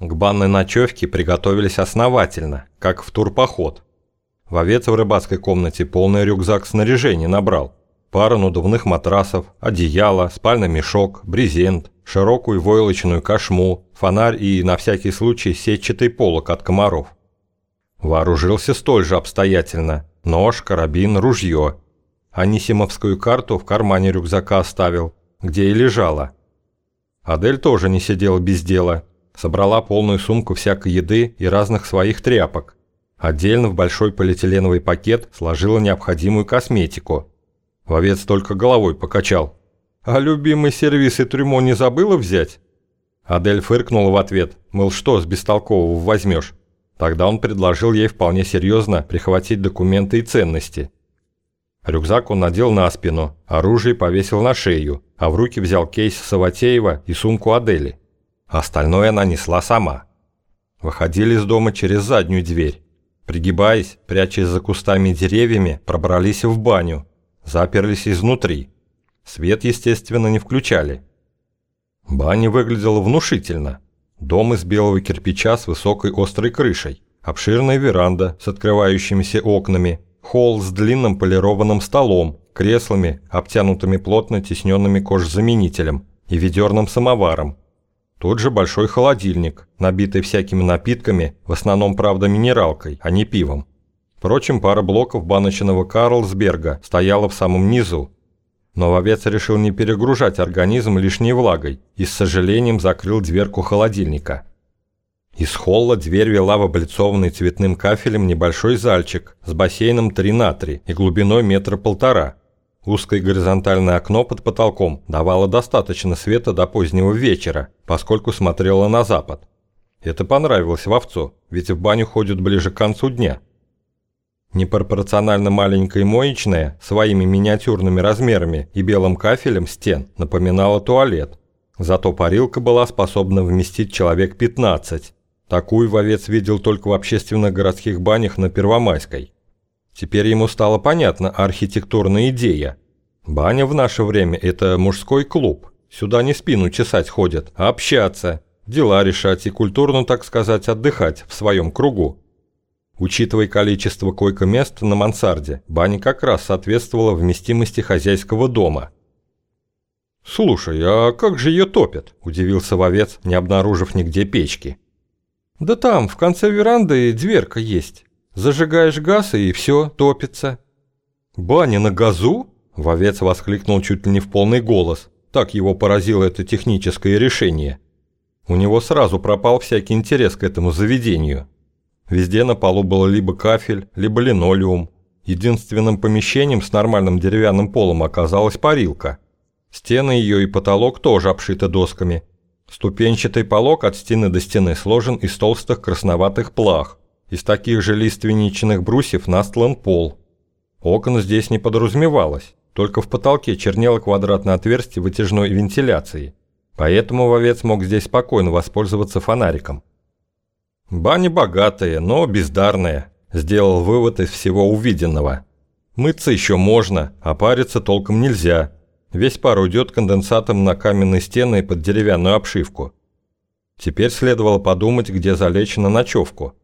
К банной ночевке приготовились основательно, как в турпоход. Вовец в рыбацкой комнате полный рюкзак снаряжения набрал. Пару надувных матрасов, одеяло, спальный мешок, брезент, широкую войлочную кошму, фонарь и, на всякий случай, сетчатый полок от комаров. Вооружился столь же обстоятельно. Нож, карабин, ружье. Анисимовскую карту в кармане рюкзака оставил, где и лежала. Адель тоже не сидела без дела. Собрала полную сумку всякой еды и разных своих тряпок. Отдельно в большой полиэтиленовый пакет сложила необходимую косметику. Вовец только головой покачал. «А любимый сервис и трюмо не забыла взять?» Адель фыркнула в ответ, мол, что с бестолкового возьмешь. Тогда он предложил ей вполне серьезно прихватить документы и ценности. Рюкзак он надел на спину, оружие повесил на шею, а в руки взял кейс Саватеева и сумку Адели. Остальное она несла сама. Выходили из дома через заднюю дверь. Пригибаясь, прячась за кустами и деревьями, пробрались в баню. Заперлись изнутри. Свет, естественно, не включали. Баня выглядела внушительно. Дом из белого кирпича с высокой острой крышей, обширная веранда с открывающимися окнами, холл с длинным полированным столом, креслами, обтянутыми плотно тесненными кожзаменителем и ведерным самоваром. Тут же большой холодильник, набитый всякими напитками, в основном, правда, минералкой, а не пивом. Впрочем, пара блоков баночного Карлсберга стояла в самом низу. Но вовец решил не перегружать организм лишней влагой и с сожалением закрыл дверку холодильника. Из холла дверь вела в облицованный цветным кафелем небольшой зальчик с бассейном 3 на 3 и глубиной метра полтора. Узкое горизонтальное окно под потолком давало достаточно света до позднего вечера, поскольку смотрело на запад. Это понравилось вовцу, ведь в баню ходят ближе к концу дня – Непропорционально маленькая моечная, своими миниатюрными размерами и белым кафелем стен напоминала туалет. Зато парилка была способна вместить человек 15. Такую вовец видел только в общественных городских банях на Первомайской. Теперь ему стало понятна архитектурная идея. Баня в наше время – это мужской клуб. Сюда не спину чесать ходят, а общаться, дела решать и культурно, так сказать, отдыхать в своем кругу. Учитывая количество койко-мест на мансарде, баня как раз соответствовала вместимости хозяйского дома. «Слушай, а как же ее топят?» – удивился вовец, не обнаружив нигде печки. «Да там, в конце веранды, дверка есть. Зажигаешь газ и все, топится». «Баня на газу?» – вовец воскликнул чуть ли не в полный голос. Так его поразило это техническое решение. У него сразу пропал всякий интерес к этому заведению. Везде на полу было либо кафель, либо линолеум. Единственным помещением с нормальным деревянным полом оказалась парилка. Стены ее и потолок тоже обшиты досками. Ступенчатый полог от стены до стены сложен из толстых красноватых плах. Из таких же лиственничных брусьев настлан пол. Окон здесь не подразумевалось, только в потолке чернело квадратное отверстие вытяжной вентиляции. Поэтому вовец мог здесь спокойно воспользоваться фонариком. Баня богатая, но бездарная, сделал вывод из всего увиденного. Мыться еще можно, а париться толком нельзя. Весь пар уйдет конденсатом на каменные стены под деревянную обшивку. Теперь следовало подумать, где залечь на ночевку.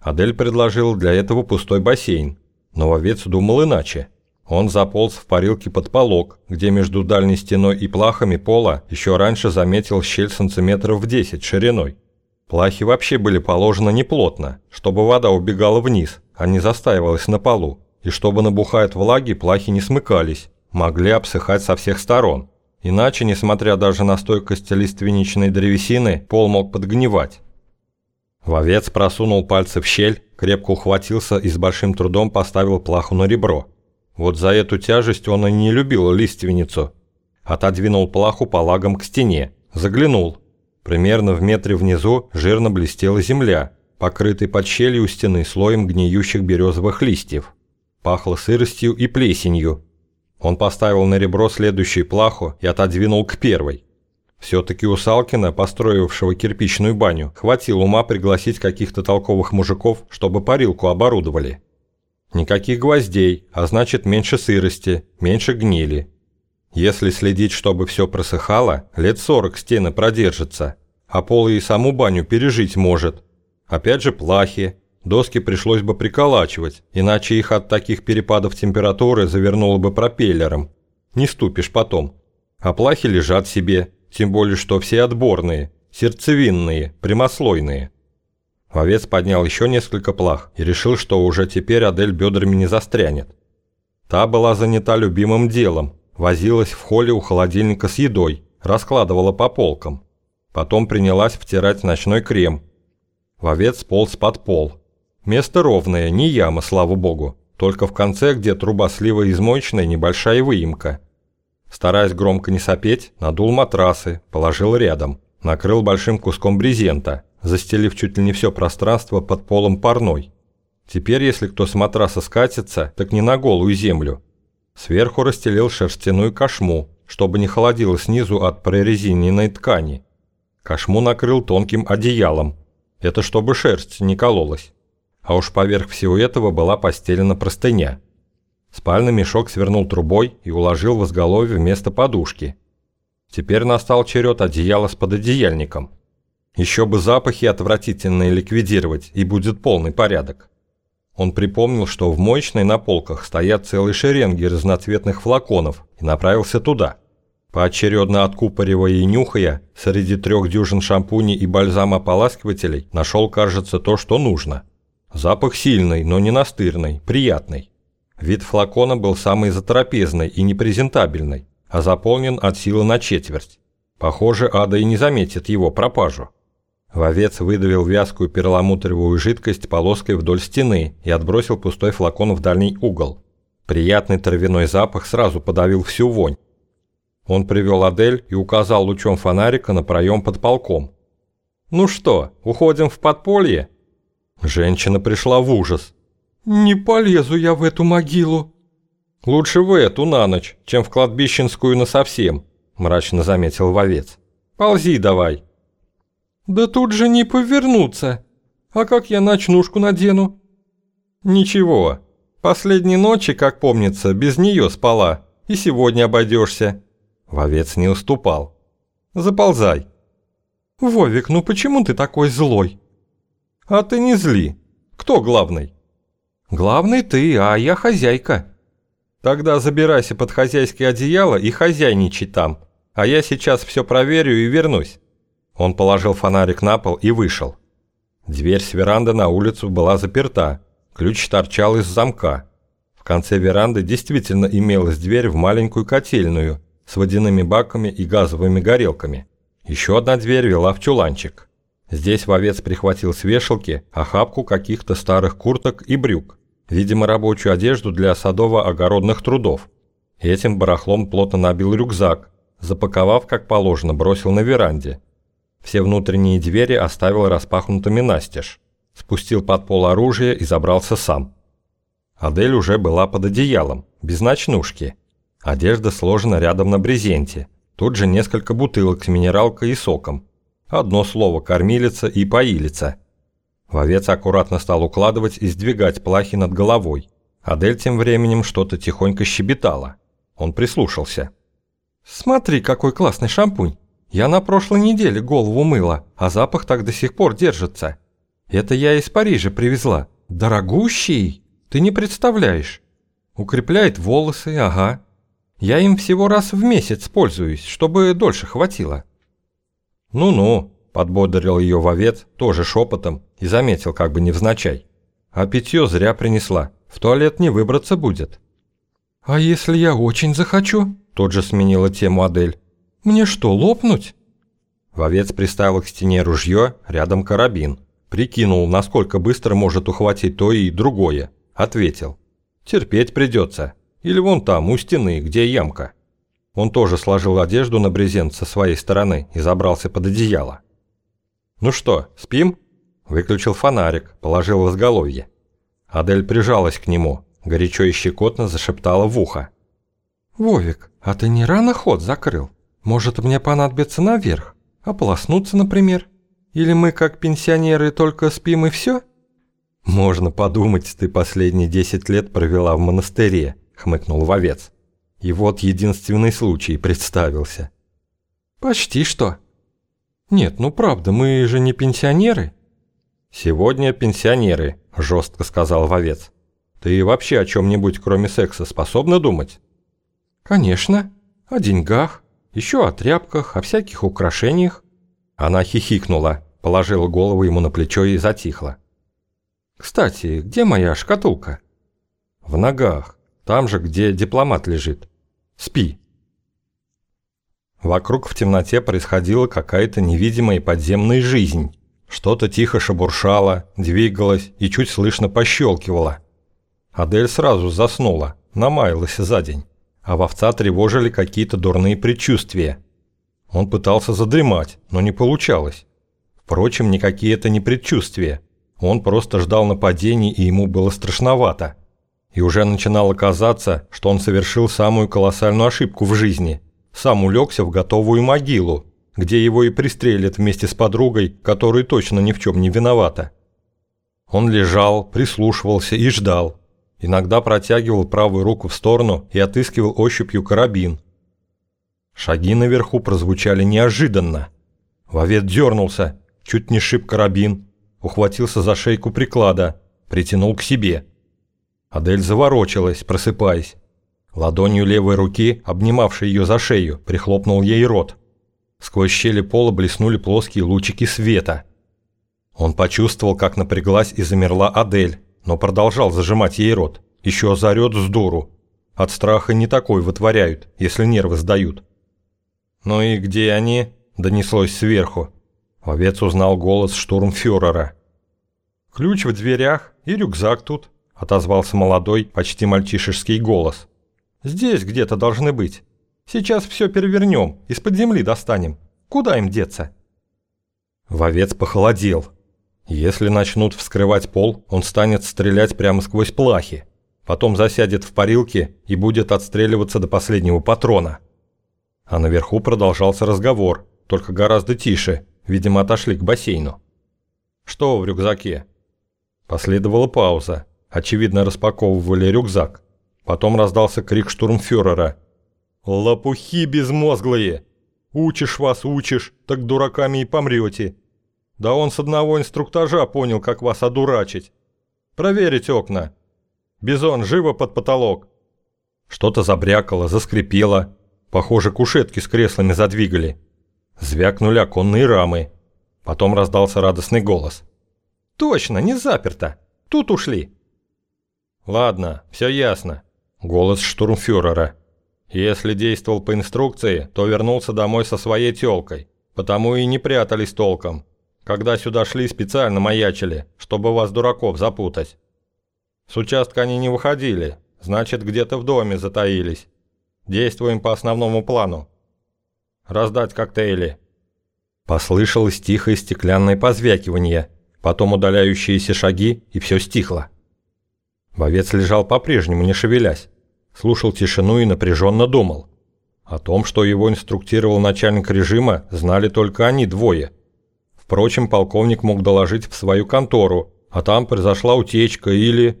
Адель предложил для этого пустой бассейн, но вовец думал иначе. Он заполз в парилке под полог, где между дальней стеной и плахами пола еще раньше заметил щель сантиметров в 10 шириной. Плахи вообще были положены неплотно, чтобы вода убегала вниз, а не застаивалась на полу, и чтобы набухает влаги, плахи не смыкались, могли обсыхать со всех сторон. Иначе, несмотря даже на стойкость лиственничной древесины, пол мог подгнивать. Вовец просунул пальцы в щель, крепко ухватился и с большим трудом поставил плаху на ребро. Вот за эту тяжесть он и не любил лиственницу. Отодвинул плаху по лагам к стене, заглянул – Примерно в метре внизу жирно блестела земля, покрытая под щелью стены слоем гниющих березовых листьев. Пахло сыростью и плесенью. Он поставил на ребро следующую плаху и отодвинул к первой. Все-таки у Салкина, построившего кирпичную баню, хватило ума пригласить каких-то толковых мужиков, чтобы парилку оборудовали. Никаких гвоздей, а значит меньше сырости, меньше гнили. Если следить, чтобы все просыхало, лет 40 стены продержатся. а пол и саму баню пережить может. Опять же плахи, доски пришлось бы приколачивать, иначе их от таких перепадов температуры завернуло бы пропеллером. Не ступишь потом. А плахи лежат себе, тем более что все отборные, сердцевинные, прямослойные. Вовец поднял еще несколько плах и решил, что уже теперь Адель бедрами не застрянет. Та была занята любимым делом, возилась в холле у холодильника с едой, раскладывала по полкам. Потом принялась втирать ночной крем. Вовец полз под пол. Место ровное, не яма, слава богу, только в конце, где труба слива из небольшая выемка. Стараясь громко не сопеть, надул матрасы, положил рядом, накрыл большим куском брезента, застелив чуть ли не все пространство под полом парной. Теперь, если кто с матраса скатится, так не на голую землю. Сверху расстелил шерстяную кошму, чтобы не холодило снизу от прорезиненной ткани. Кошму накрыл тонким одеялом. Это чтобы шерсть не кололась. А уж поверх всего этого была постелена простыня. Спальный мешок свернул трубой и уложил в изголовье вместо подушки. Теперь настал черед одеяла с пододеяльником. Еще бы запахи отвратительные ликвидировать, и будет полный порядок. Он припомнил, что в моечной на полках стоят целые шеренги разноцветных флаконов, и направился туда. Поочередно откупоривая и нюхая, среди трех дюжин шампуней и бальзам-ополаскивателей нашел, кажется, то, что нужно. Запах сильный, но не настырный, приятный. Вид флакона был самый затрапезный и непрезентабельный, а заполнен от силы на четверть. Похоже, Ада и не заметит его пропажу. Вовец выдавил вязкую перламутровую жидкость полоской вдоль стены и отбросил пустой флакон в дальний угол. Приятный травяной запах сразу подавил всю вонь. Он привел Адель и указал лучом фонарика на проем под полком. «Ну что, уходим в подполье?» Женщина пришла в ужас. «Не полезу я в эту могилу». «Лучше в эту на ночь, чем в кладбищенскую насовсем», – мрачно заметил вовец. «Ползи давай». «Да тут же не повернуться. А как я ночнушку надену?» «Ничего. Последней ночи, как помнится, без нее спала. И сегодня обойдешься». Вовец не уступал. «Заползай». «Вовик, ну почему ты такой злой?» «А ты не зли. Кто главный?» «Главный ты, а я хозяйка». «Тогда забирайся под хозяйское одеяло и хозяйничай там, а я сейчас все проверю и вернусь». Он положил фонарик на пол и вышел. Дверь с веранды на улицу была заперта, ключ торчал из замка. В конце веранды действительно имелась дверь в маленькую котельную с водяными баками и газовыми горелками. Еще одна дверь вела в чуланчик. Здесь вовец прихватил с вешалки охапку каких-то старых курток и брюк, видимо рабочую одежду для садово-огородных трудов. Этим барахлом плотно набил рюкзак, запаковав как положено, бросил на веранде – все внутренние двери оставил распахнутыми настежь. Спустил под пол оружие и забрался сам. Адель уже была под одеялом, без ночнушки. Одежда сложена рядом на брезенте. Тут же несколько бутылок с минералкой и соком. Одно слово «кормилица» и «поилица». Вовец аккуратно стал укладывать и сдвигать плахи над головой. Адель тем временем что-то тихонько щебетала. Он прислушался. «Смотри, какой классный шампунь!» Я на прошлой неделе голову мыла, а запах так до сих пор держится. Это я из Парижа привезла. Дорогущий? Ты не представляешь. Укрепляет волосы, ага. Я им всего раз в месяц пользуюсь, чтобы дольше хватило. Ну-ну, подбодрил ее вовец, тоже шепотом, и заметил как бы невзначай. А питье зря принесла, в туалет не выбраться будет. А если я очень захочу? Тут же сменила тему Адель. Мне что, лопнуть?» Вовец приставил к стене ружье, рядом карабин. Прикинул, насколько быстро может ухватить то и другое. Ответил. «Терпеть придется. Или вон там, у стены, где ямка». Он тоже сложил одежду на брезент со своей стороны и забрался под одеяло. «Ну что, спим?» Выключил фонарик, положил в изголовье. Адель прижалась к нему, горячо и щекотно зашептала в ухо. «Вовик, а ты не рано ход закрыл?» Может, мне понадобится наверх? Ополоснуться, например? Или мы, как пенсионеры, только спим и все?» «Можно подумать, ты последние десять лет провела в монастыре», — хмыкнул вовец. «И вот единственный случай представился». «Почти что». «Нет, ну правда, мы же не пенсионеры». «Сегодня пенсионеры», – жестко сказал вовец. «Ты вообще о чем-нибудь, кроме секса, способна думать?» «Конечно. О деньгах, еще о тряпках, о всяких украшениях». Она хихикнула, положила голову ему на плечо и затихла. «Кстати, где моя шкатулка?» «В ногах, там же, где дипломат лежит. Спи». Вокруг в темноте происходила какая-то невидимая подземная жизнь. Что-то тихо шебуршало, двигалось и чуть слышно пощелкивало. Адель сразу заснула, намаялась за день, а вовца тревожили какие-то дурные предчувствия. Он пытался задремать, но не получалось. Впрочем, никакие это не предчувствия. Он просто ждал нападений, и ему было страшновато. И уже начинало казаться, что он совершил самую колоссальную ошибку в жизни. Сам улегся в готовую могилу, где его и пристрелят вместе с подругой, которая точно ни в чем не виновата. Он лежал, прислушивался и ждал. Иногда протягивал правую руку в сторону и отыскивал ощупью карабин. Шаги наверху прозвучали неожиданно. Вовет дернулся, чуть не шиб карабин, ухватился за шейку приклада, притянул к себе. Адель заворочилась, просыпаясь. Ладонью левой руки, обнимавшей ее за шею, прихлопнул ей рот. Сквозь щели пола блеснули плоские лучики света. Он почувствовал, как напряглась и замерла Адель, но продолжал зажимать ей рот. Еще заорет с дуру. От страха не такой вытворяют, если нервы сдают. «Ну и где они?» – донеслось сверху. Овец узнал голос штурмфюрера. «Ключ в дверях и рюкзак тут», – отозвался молодой, почти мальчишеский голос. «Здесь где-то должны быть. Сейчас все перевернем, из-под земли достанем. Куда им деться?» Вовец похолодел. Если начнут вскрывать пол, он станет стрелять прямо сквозь плахи. Потом засядет в парилке и будет отстреливаться до последнего патрона. А наверху продолжался разговор, только гораздо тише, видимо, отошли к бассейну. «Что в рюкзаке?» Последовала пауза. Очевидно, распаковывали рюкзак. Потом раздался крик штурмфюрера. «Лопухи безмозглые! Учишь вас, учишь, так дураками и помрете. Да он с одного инструктажа понял, как вас одурачить. Проверить окна. Бизон, живо под потолок!» Что-то забрякало, заскрипело, Похоже, кушетки с креслами задвигали. Звякнули оконные рамы. Потом раздался радостный голос. «Точно, не заперто. Тут ушли». «Ладно, все ясно». Голос штурмфюрера. «Если действовал по инструкции, то вернулся домой со своей тёлкой. Потому и не прятались толком. Когда сюда шли, специально маячили, чтобы вас, дураков, запутать. С участка они не выходили, значит, где-то в доме затаились. Действуем по основному плану. Раздать коктейли». Послышалось тихое стеклянное позвякивание, потом удаляющиеся шаги, и все стихло. Вовец лежал по-прежнему, не шевелясь. Слушал тишину и напряженно думал. О том, что его инструктировал начальник режима, знали только они двое. Впрочем, полковник мог доложить в свою контору, а там произошла утечка или...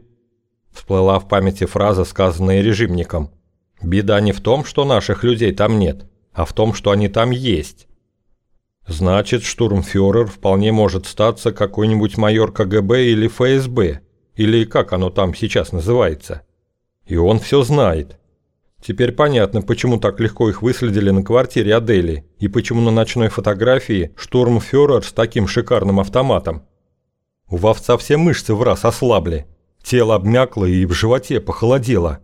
Всплыла в памяти фраза, сказанная режимником. Беда не в том, что наших людей там нет, а в том, что они там есть. Значит, штурмфюрер вполне может статься какой-нибудь майор КГБ или ФСБ, или как оно там сейчас называется. И он все знает. Теперь понятно, почему так легко их выследили на квартире Адели, и почему на ночной фотографии штурмфюрер с таким шикарным автоматом. У вовца все мышцы в раз ослабли, тело обмякло и в животе похолодело.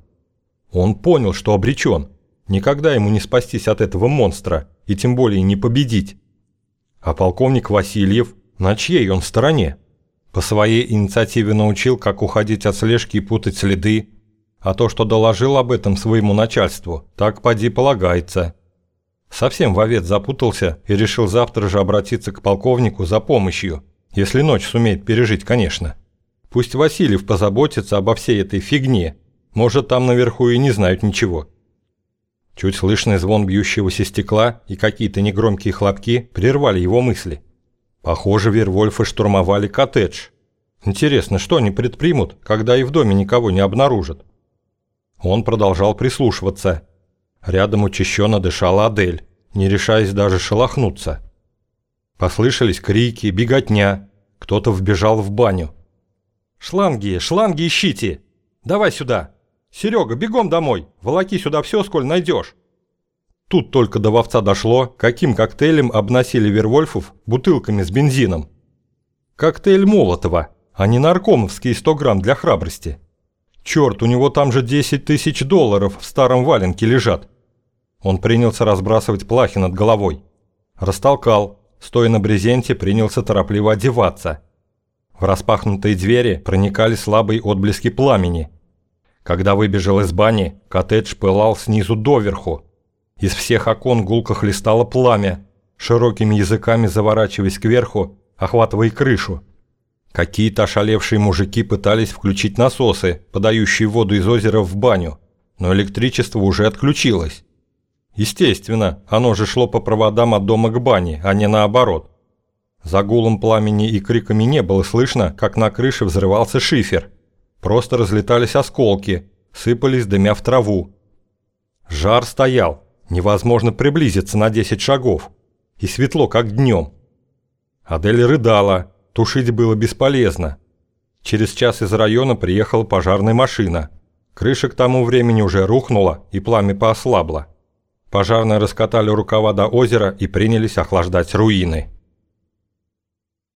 Он понял, что обречен. Никогда ему не спастись от этого монстра, и тем более не победить. А полковник Васильев, на чьей он стороне? По своей инициативе научил, как уходить от слежки и путать следы, а то, что доложил об этом своему начальству, так поди полагается. Совсем вовец запутался и решил завтра же обратиться к полковнику за помощью, если ночь сумеет пережить, конечно. Пусть Васильев позаботится обо всей этой фигне, может, там наверху и не знают ничего. Чуть слышный звон бьющегося стекла и какие-то негромкие хлопки прервали его мысли. Похоже, Вервольфы штурмовали коттедж. Интересно, что они предпримут, когда и в доме никого не обнаружат? Он продолжал прислушиваться. Рядом учащенно дышала Адель, не решаясь даже шелохнуться. Послышались крики, беготня. Кто-то вбежал в баню. «Шланги, шланги ищите! Давай сюда! Серега, бегом домой! Волоки сюда все, сколь найдешь!» Тут только до вовца дошло, каким коктейлем обносили Вервольфов бутылками с бензином. Коктейль Молотова, а не наркомовские 100 грамм для храбрости. Черт, у него там же 10 тысяч долларов в старом валенке лежат. Он принялся разбрасывать плахи над головой. Растолкал, стоя на брезенте, принялся торопливо одеваться. В распахнутые двери проникали слабые отблески пламени. Когда выбежал из бани, коттедж пылал снизу доверху. Из всех окон гулко хлестало пламя, широкими языками заворачиваясь кверху, охватывая крышу. Какие-то ошалевшие мужики пытались включить насосы, подающие воду из озера в баню, но электричество уже отключилось. Естественно, оно же шло по проводам от дома к бане, а не наоборот. За гулом пламени и криками не было слышно, как на крыше взрывался шифер. Просто разлетались осколки, сыпались дымя в траву. Жар стоял, невозможно приблизиться на 10 шагов. И светло, как днем. Адель рыдала, тушить было бесполезно. Через час из района приехала пожарная машина. Крыша к тому времени уже рухнула и пламя поослабло. Пожарные раскатали рукава до озера и принялись охлаждать руины.